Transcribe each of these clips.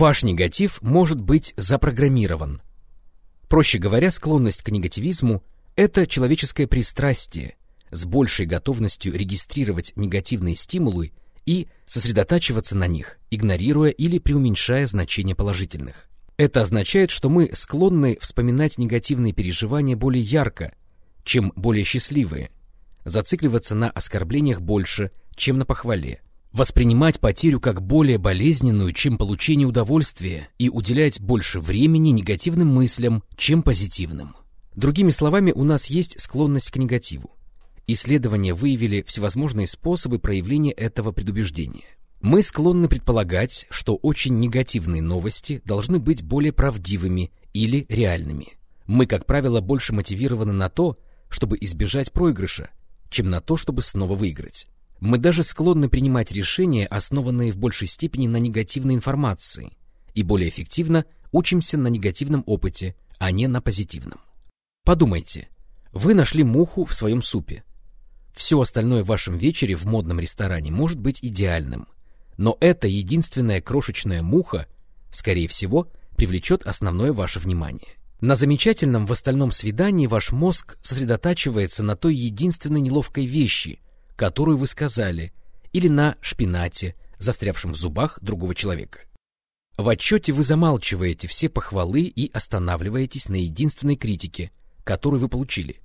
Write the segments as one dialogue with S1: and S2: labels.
S1: Ваш негатив может быть запрограммирован. Проще говоря, склонность к негативизму — это человеческое пристрастие с большей готовностью регистрировать негативные стимулы и сосредотачиваться на них, игнорируя или преуменьшая значение положительных. Это означает, что мы склонны вспоминать негативные переживания более ярко, чем более счастливые, зацикливаться на оскорблениях больше, чем на похвале, воспринимать потерю как более болезненную, чем получение удовольствия, и уделять больше времени негативным мыслям, чем позитивным. Другими словами, у нас есть склонность к негативу. Исследования выявили всевозможные способы проявления этого предубеждения. Мы склонны предполагать, что очень негативные новости должны быть более правдивыми или реальными. Мы, как правило, больше мотивированы на то, чтобы избежать проигрыша, чем на то, чтобы снова выиграть. Мы даже склонны принимать решения, основанные в большей степени на негативной информации, и более эффективно учимся на негативном опыте, а не на позитивном. Подумайте, вы нашли муху в своем супе. Все остальное в вашем вечере в модном ресторане может быть идеальным, но эта единственная крошечная муха, скорее всего, привлечет основное ваше внимание. На замечательном в остальном свидании ваш мозг сосредотачивается на той единственной неловкой вещи – которую вы сказали, или на шпинате, застрявшем в зубах другого человека. В отчете вы замалчиваете все похвалы и останавливаетесь на единственной критике, которую вы получили.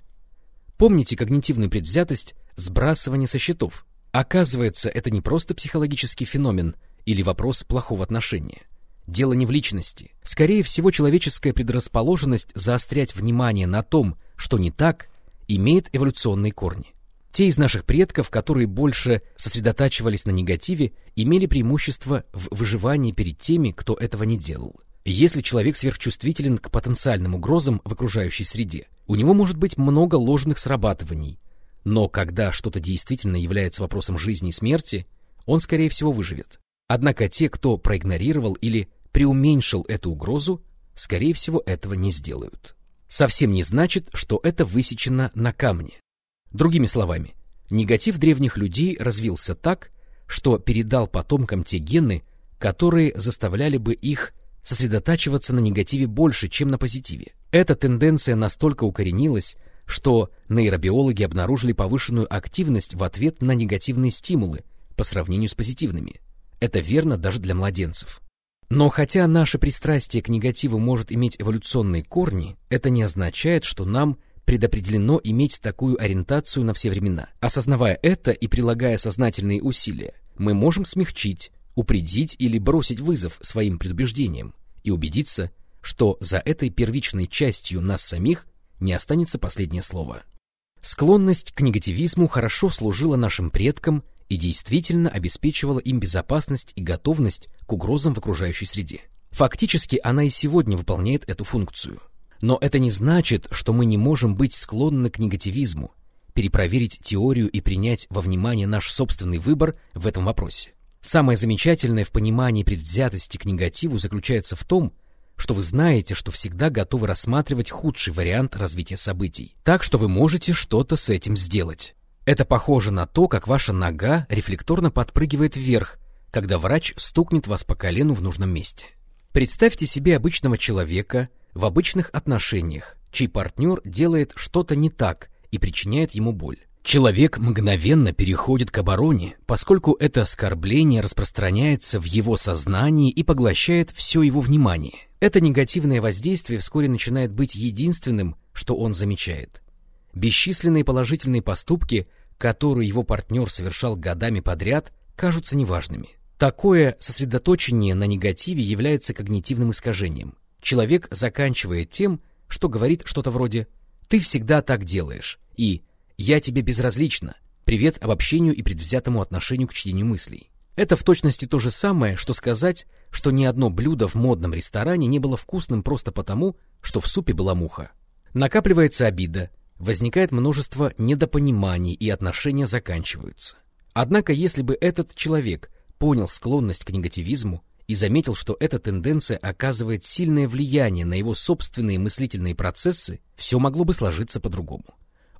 S1: Помните когнитивную предвзятость сбрасывания со счетов. Оказывается, это не просто психологический феномен или вопрос плохого отношения. Дело не в личности. Скорее всего, человеческая предрасположенность заострять внимание на том, что не так, имеет эволюционные корни. Те из наших предков, которые больше сосредотачивались на негативе, имели преимущество в выживании перед теми, кто этого не делал. Если человек сверхчувствителен к потенциальным угрозам в окружающей среде, у него может быть много ложных срабатываний, но когда что-то действительно является вопросом жизни и смерти, он, скорее всего, выживет. Однако те, кто проигнорировал или преуменьшил эту угрозу, скорее всего, этого не сделают. Совсем не значит, что это высечено на камне. Другими словами, негатив древних людей развился так, что передал потомкам те гены, которые заставляли бы их сосредотачиваться на негативе больше, чем на позитиве. Эта тенденция настолько укоренилась, что нейробиологи обнаружили повышенную активность в ответ на негативные стимулы по сравнению с позитивными. Это верно даже для младенцев. Но хотя наше пристрастие к негативу может иметь эволюционные корни, это не означает, что нам предопределено иметь такую ориентацию на все времена. Осознавая это и прилагая сознательные усилия, мы можем смягчить, упредить или бросить вызов своим предубеждениям и убедиться, что за этой первичной частью нас самих не останется последнее слово. Склонность к негативизму хорошо служила нашим предкам и действительно обеспечивала им безопасность и готовность к угрозам в окружающей среде. Фактически она и сегодня выполняет эту функцию – но это не значит, что мы не можем быть склонны к негативизму, перепроверить теорию и принять во внимание наш собственный выбор в этом вопросе. Самое замечательное в понимании предвзятости к негативу заключается в том, что вы знаете, что всегда готовы рассматривать худший вариант развития событий, так что вы можете что-то с этим сделать. Это похоже на то, как ваша нога рефлекторно подпрыгивает вверх, когда врач стукнет вас по колену в нужном месте. Представьте себе обычного человека, в обычных отношениях, чей партнер делает что-то не так и причиняет ему боль. Человек мгновенно переходит к обороне, поскольку это оскорбление распространяется в его сознании и поглощает все его внимание. Это негативное воздействие вскоре начинает быть единственным, что он замечает. Бесчисленные положительные поступки, которые его партнер совершал годами подряд, кажутся неважными. Такое сосредоточение на негативе является когнитивным искажением – человек заканчивает тем, что говорит что-то вроде «ты всегда так делаешь» и «я тебе безразлична», привет обобщению и предвзятому отношению к чтению мыслей. Это в точности то же самое, что сказать, что ни одно блюдо в модном ресторане не было вкусным просто потому, что в супе была муха. Накапливается обида, возникает множество недопониманий и отношения заканчиваются. Однако, если бы этот человек понял склонность к негативизму и заметил, что эта тенденция оказывает сильное влияние на его собственные мыслительные процессы, все могло бы сложиться по-другому.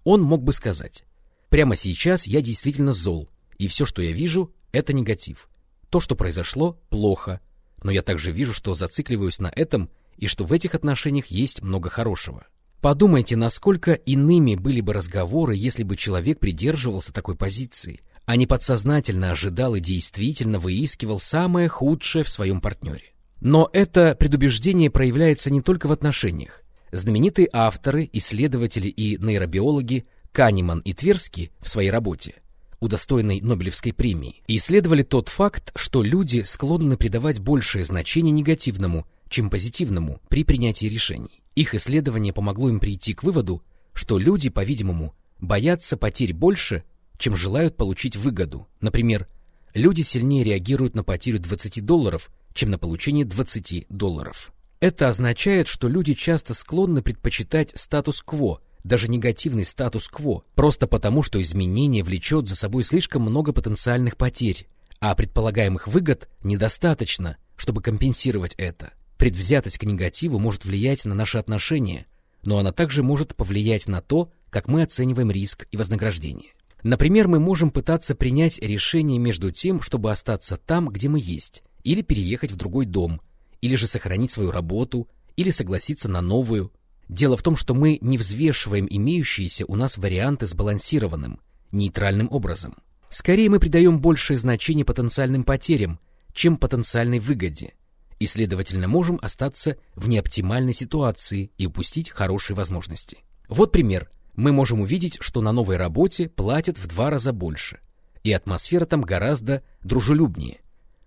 S1: Он мог бы сказать, прямо сейчас я действительно зол, и все, что я вижу, это негатив. То, что произошло, плохо. но я также вижу, что зацикливаюсь на этом и что в этих отношениях есть много хорошего. Подумайте, насколько иными были бы разговоры, если бы человек придерживался такой позиции, а не подсознательно ожидал и действительно выискивал самое худшее в своем партнере. Но это предубеждение проявляется не только в отношениях. Знаменитые авторы, исследователи и нейробиологи Канеман и Тверски в своей работе, удостоенной Нобелевской премии, исследовали тот факт, что люди склонны придавать большее значение негативному, чем позитивному при принятии решений. Их исследование помогло им прийти к выводу, что люди, по-видимому, боятся потерь больше, чем желают получить выгоду. Например, люди сильнее реагируют на потерю 20 долларов, чем на получение 20 долларов. Это означает, что люди часто склонны предпочитать статус-кво, даже негативный статус-кво, просто потому, что изменение влечет за собой слишком много потенциальных потерь, а предполагаемых выгод недостаточно, чтобы компенсировать это. Предвзятость к негативу может влиять на наши отношения, но она также может повлиять на то, как мы оцениваем риск и вознаграждение. Например, мы можем пытаться принять решение между тем, чтобы остаться там, где мы есть, или переехать в другой дом, или же сохранить свою работу, или согласиться на новую. Дело в том, что мы не взвешиваем имеющиеся у нас варианты сбалансированным, нейтральным образом. Скорее мы придаем большее значение потенциальным потерям, чем потенциальной выгоде, и, следовательно, можем остаться в неоптимальной ситуации и упустить хорошие возможности. Вот пример. Мы можем увидеть, что на новой работе платят в два раза больше, и атмосфера там гораздо дружелюбнее.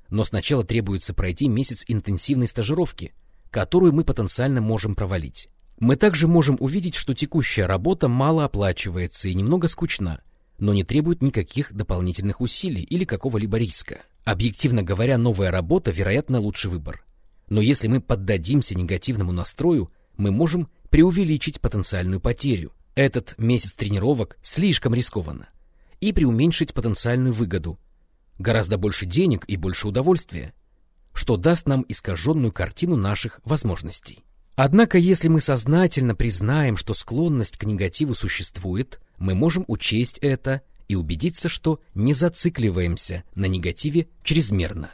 S1: Но сначала требуется пройти месяц интенсивной стажировки, которую мы потенциально можем провалить. Мы также можем увидеть, что текущая работа мало оплачивается и немного скучна, но не требует никаких дополнительных усилий или какого-либо риска. Объективно говоря, новая работа, вероятно, лучший выбор. Но если мы поддадимся негативному настрою, мы можем преувеличить потенциальную потерю. Этот месяц тренировок слишком рискованно. И преуменьшить потенциальную выгоду. Гораздо больше денег и больше удовольствия, что даст нам искаженную картину наших возможностей. Однако, если мы сознательно признаем, что склонность к негативу существует, мы можем учесть это и убедиться, что не зацикливаемся на негативе чрезмерно.